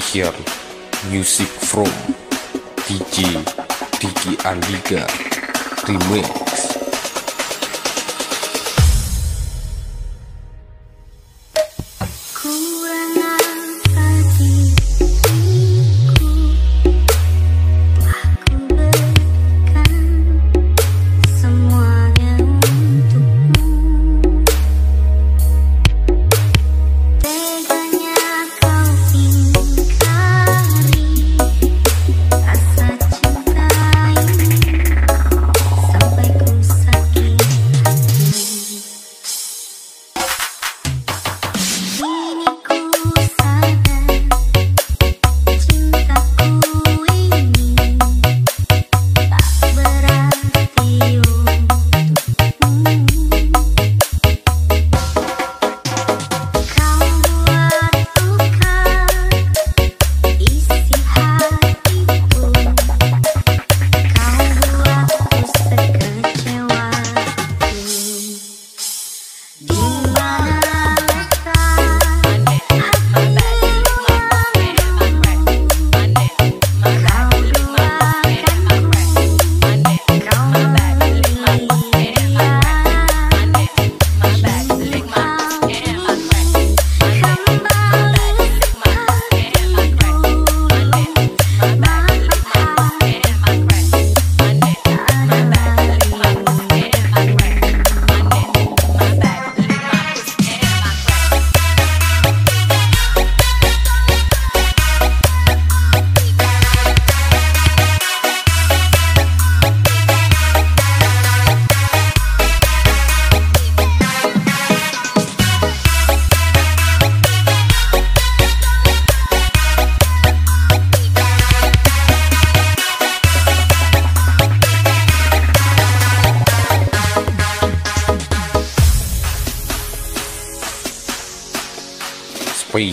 Special Music from DJ Diki Andika Remix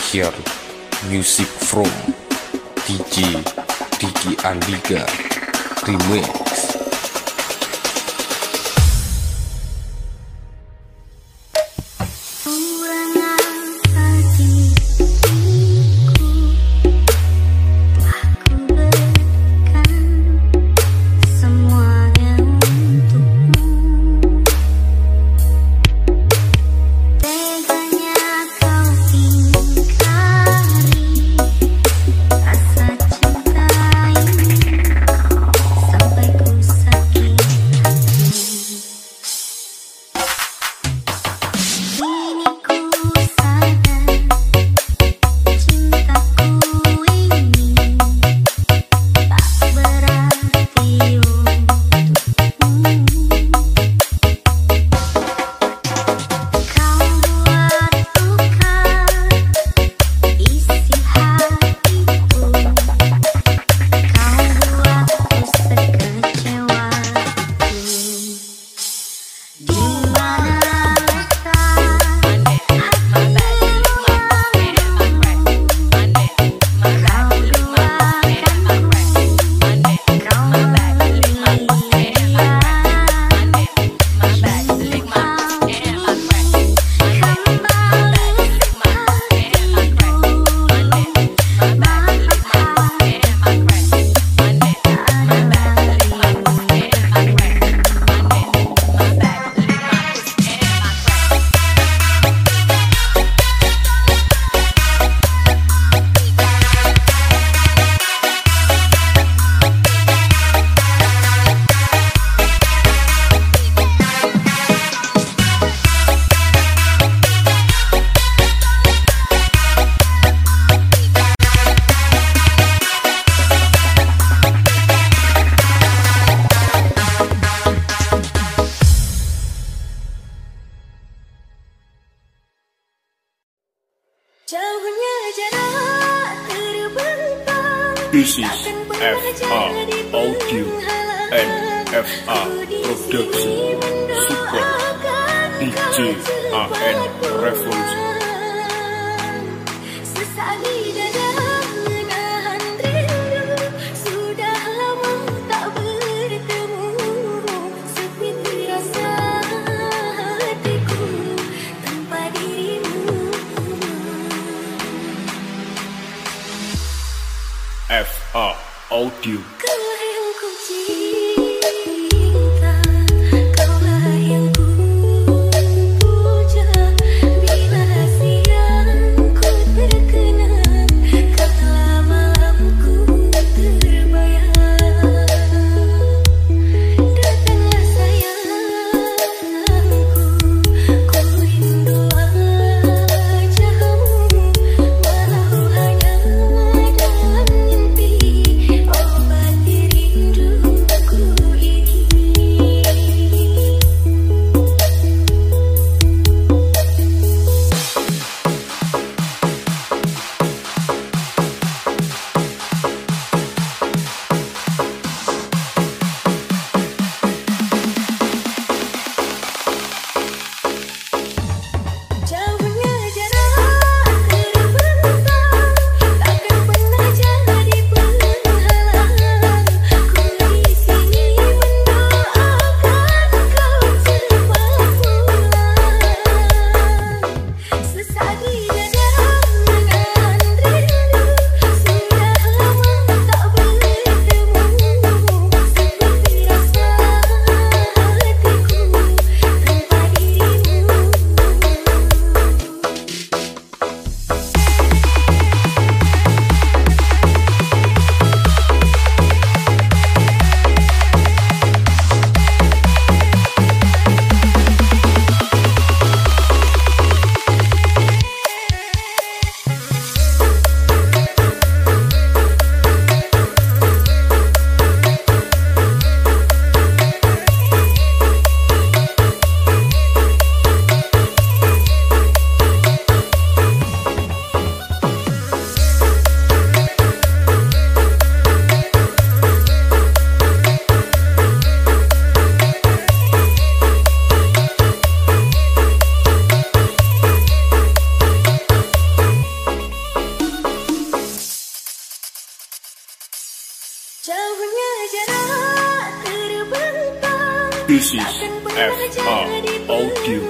Special This is FR Audio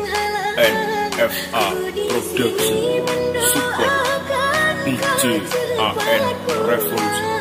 and FR Production Super DJ AN Revolution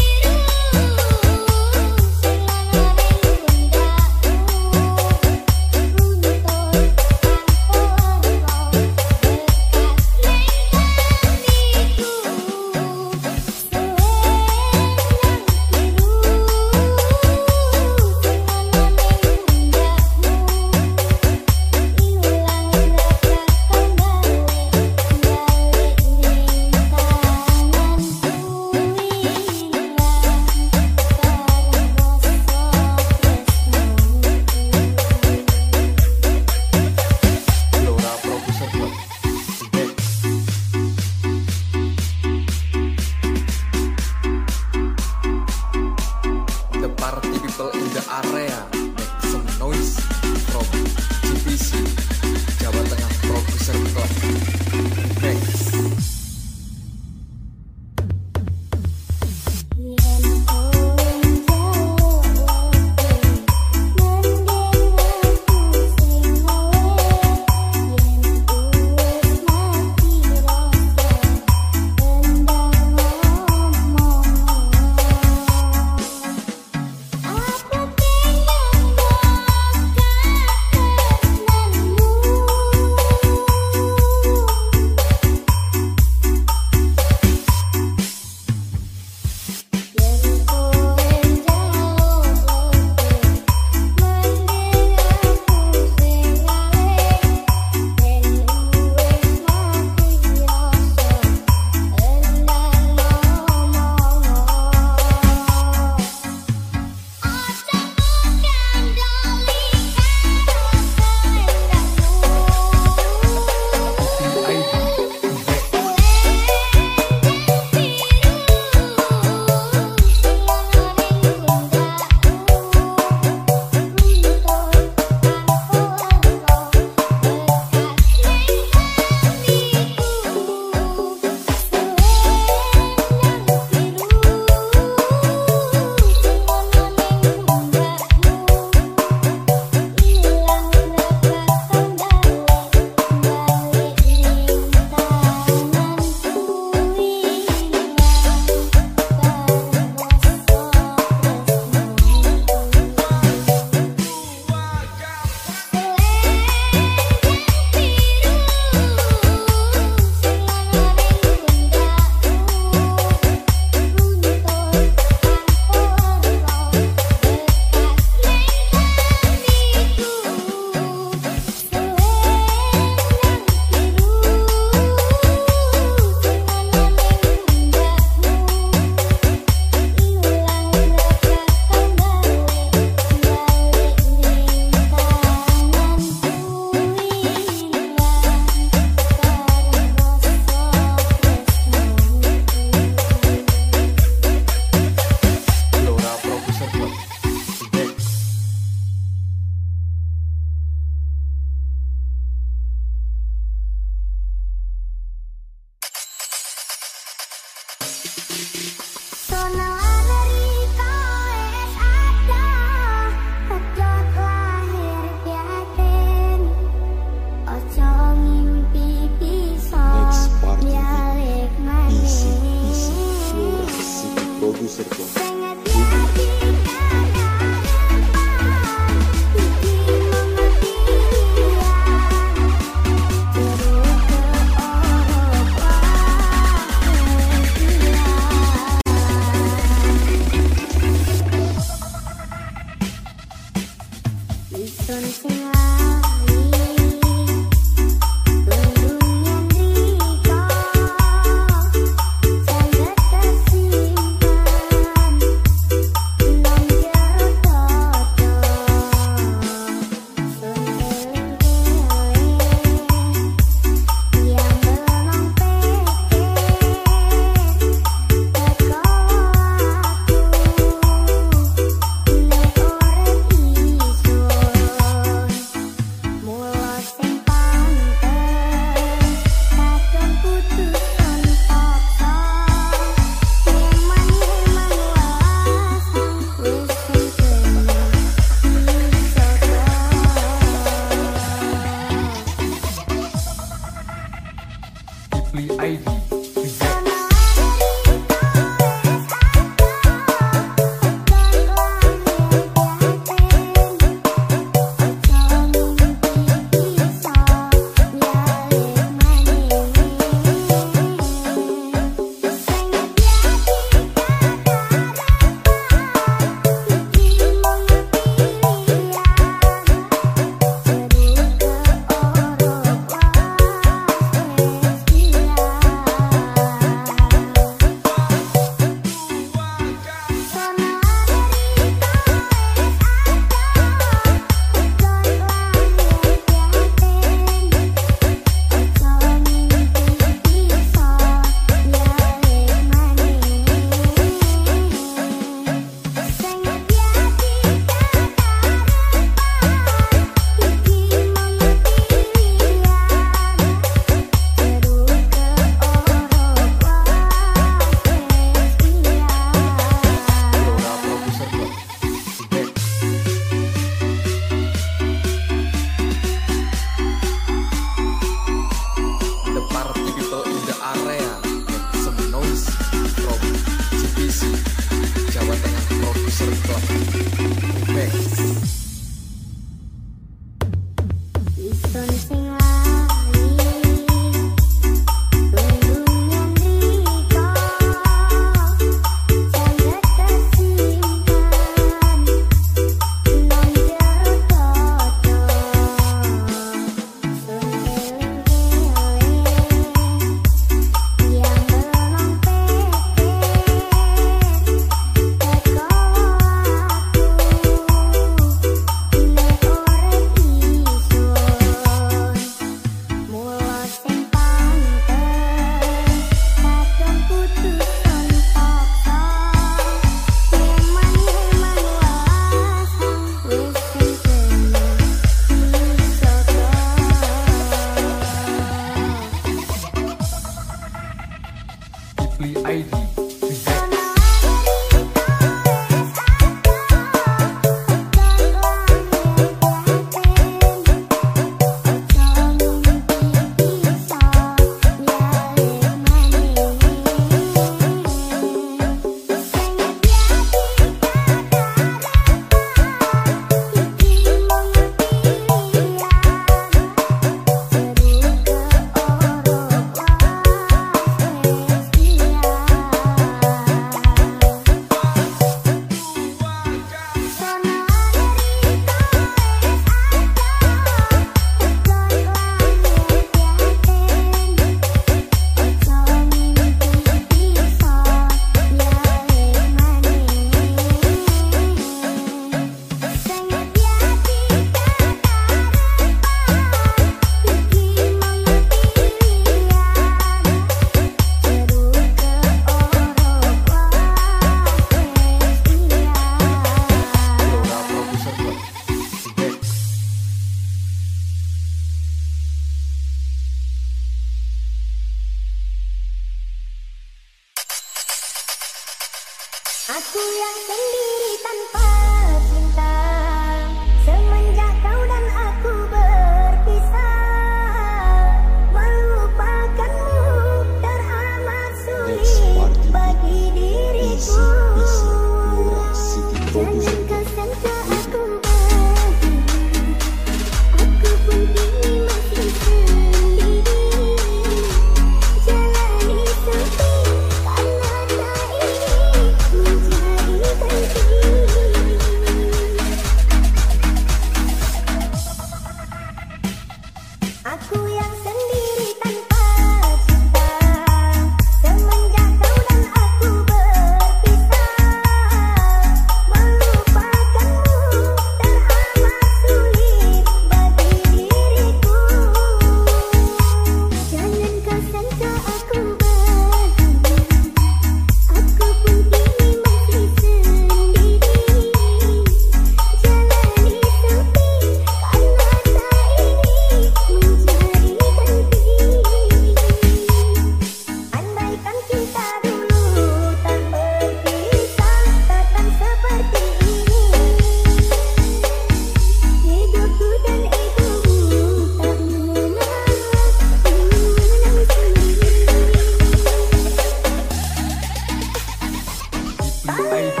Bye.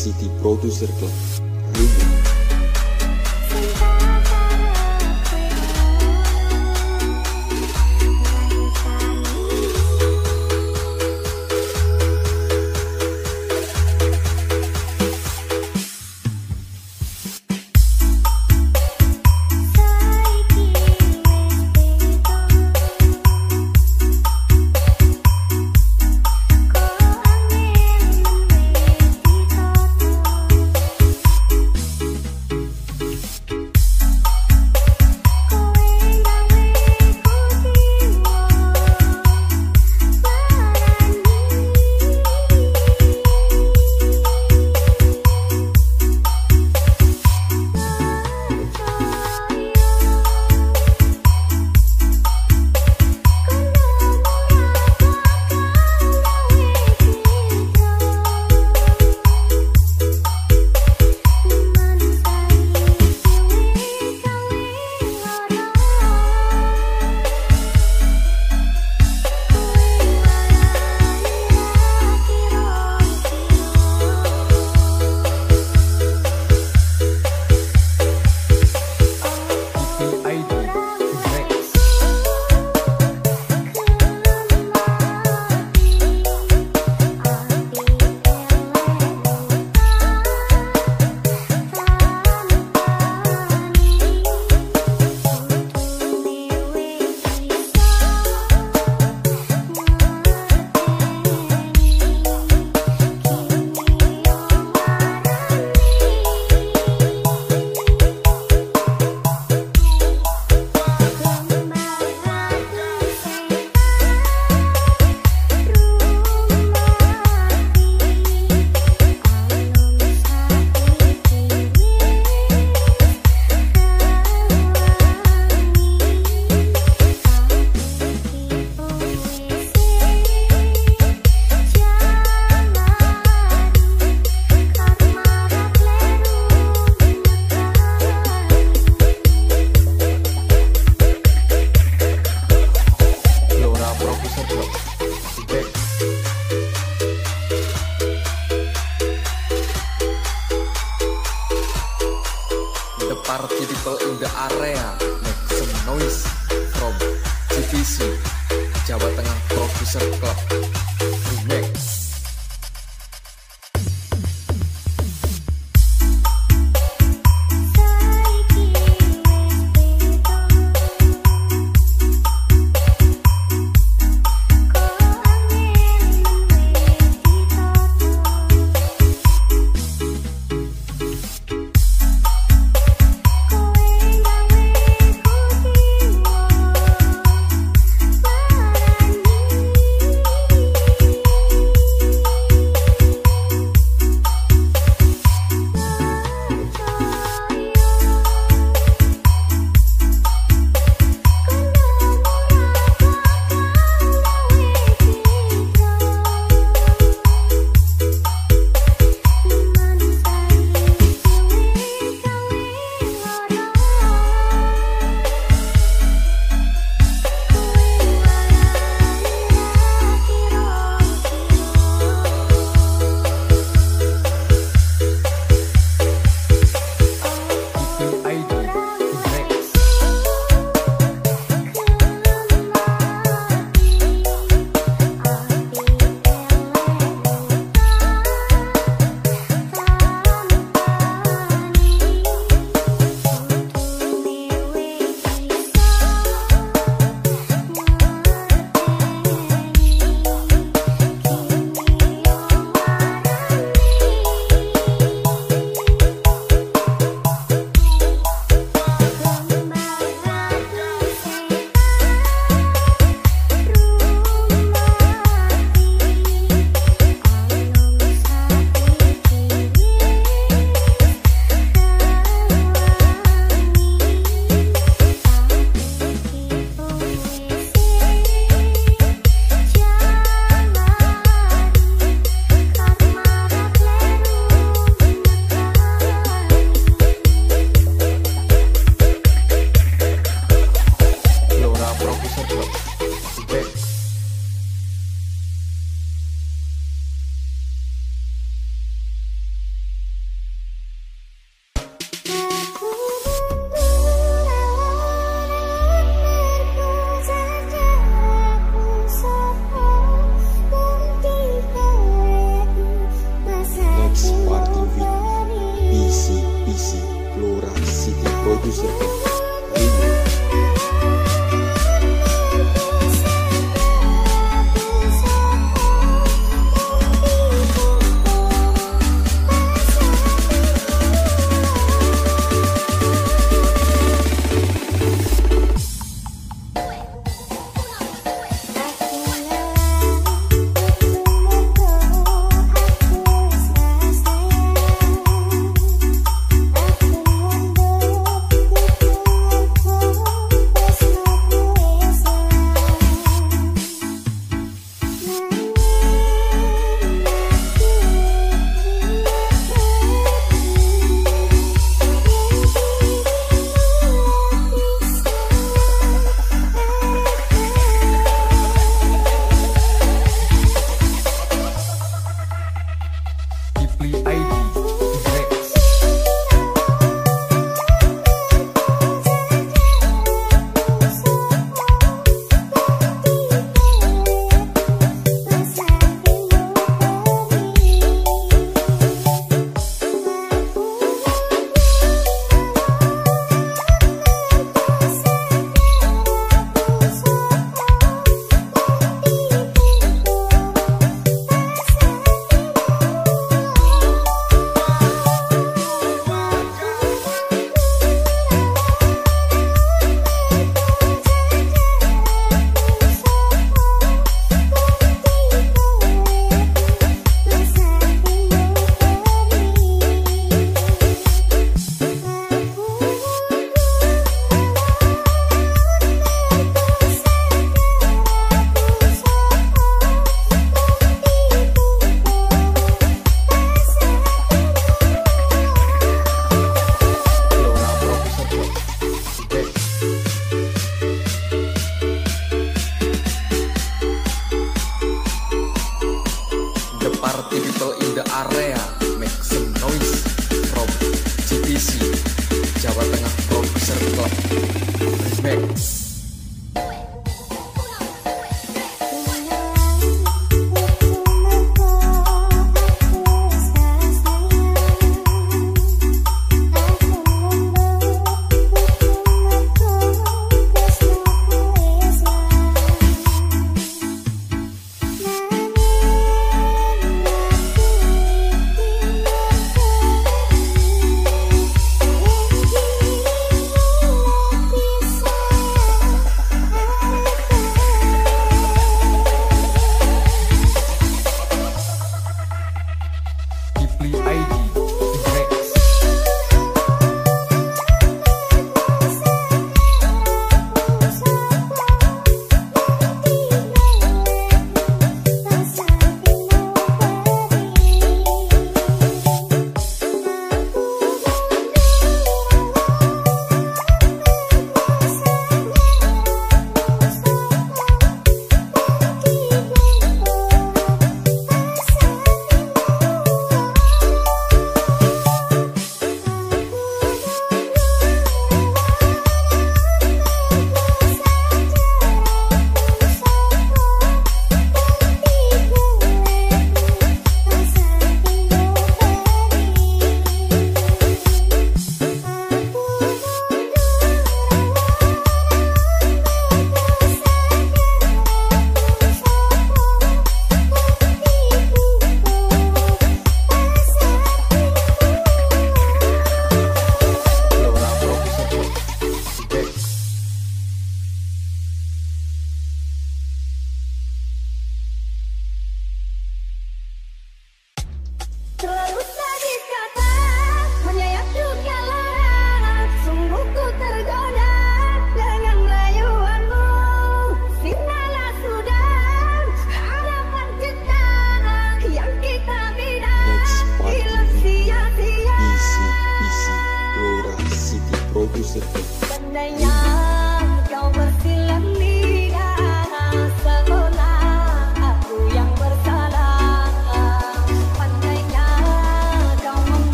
City Producer Club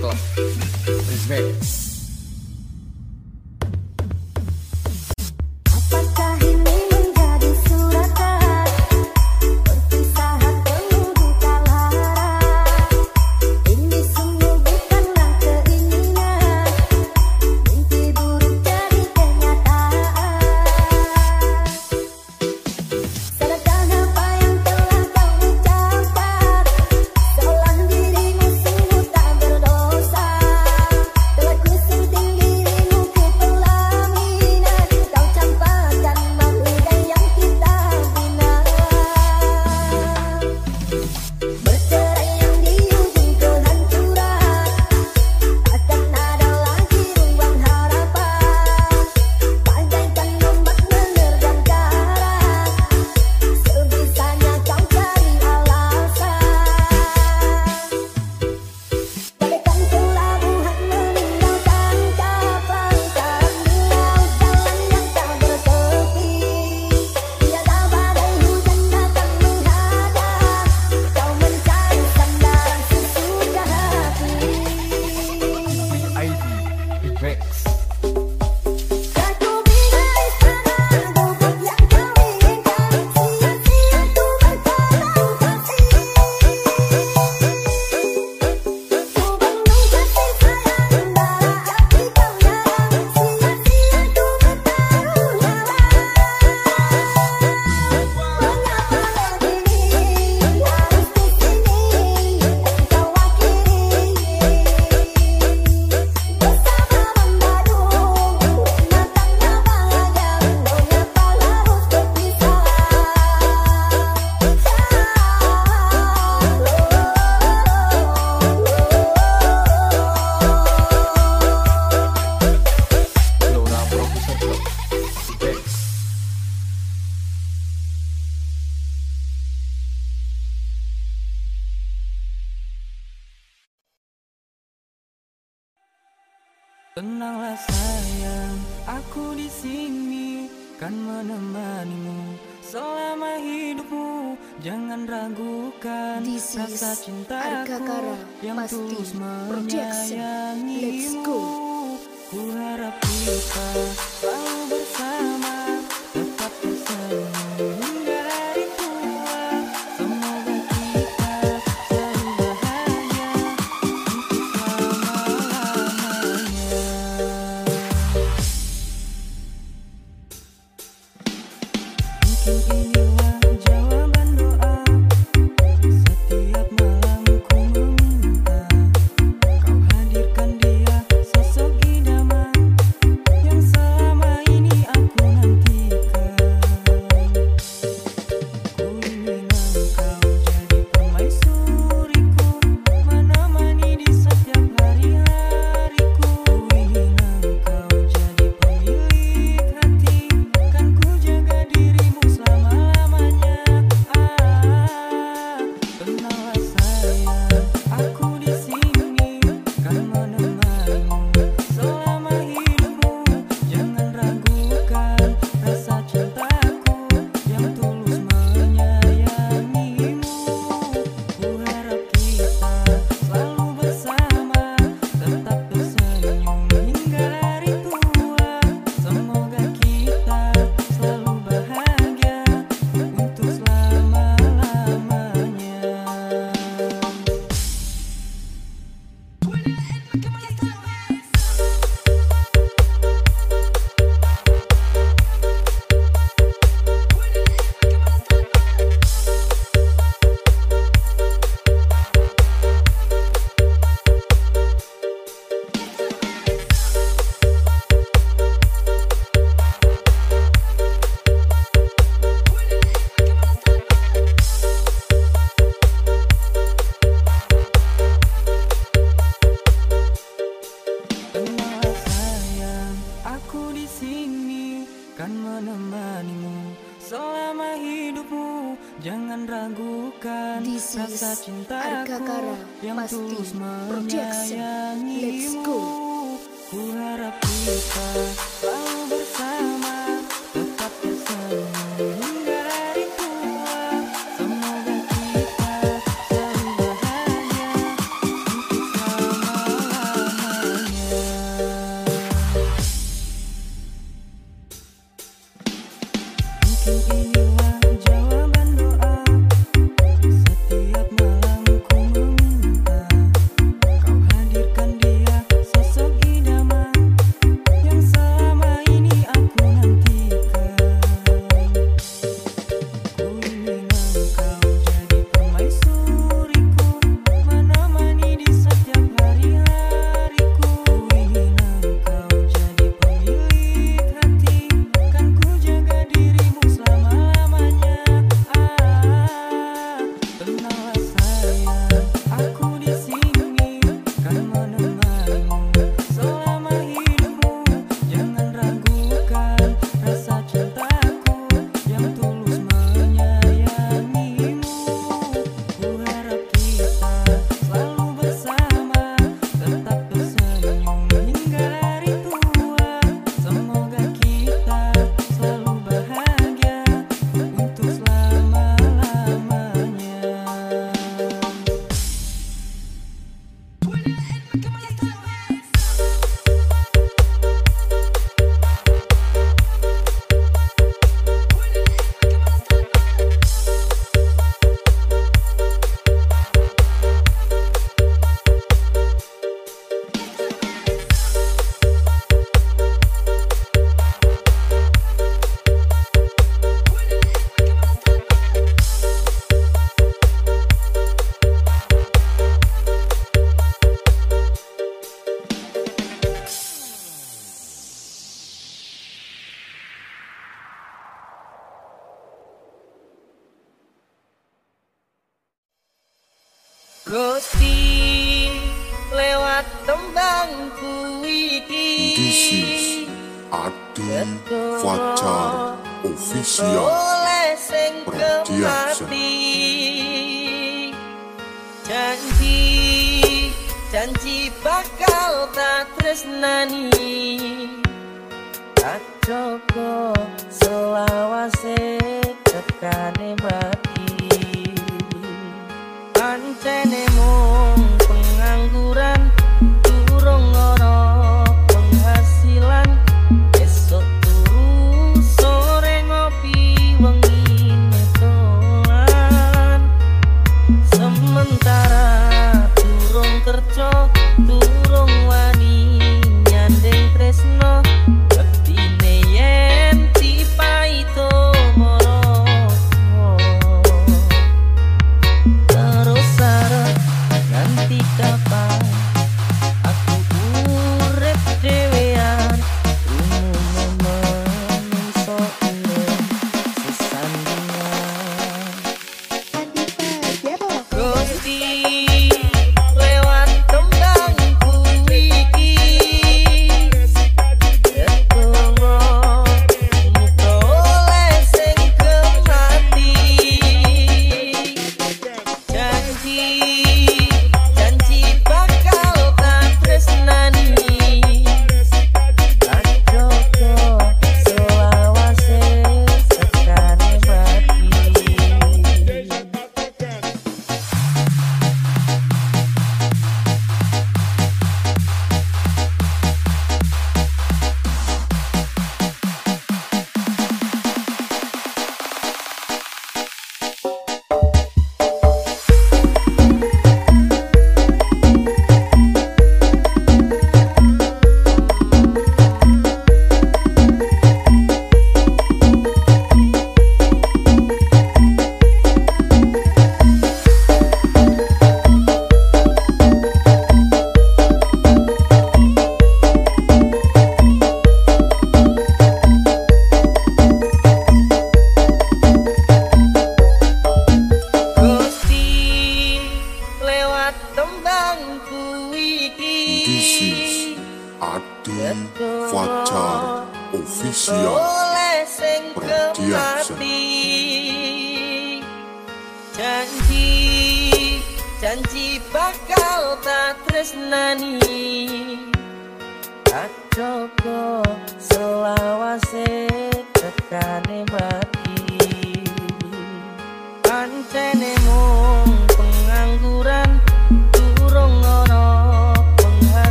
ko. Resvets.